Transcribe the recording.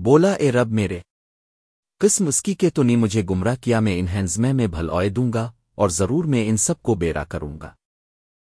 بولا، اے رب میرے، قسم اس کی کہ تو نے مجھے گمراہ کیا، میں انہینزمے میں بھلوئے دوں گا اور ضرور میں ان سب کو بیرا کروں گا۔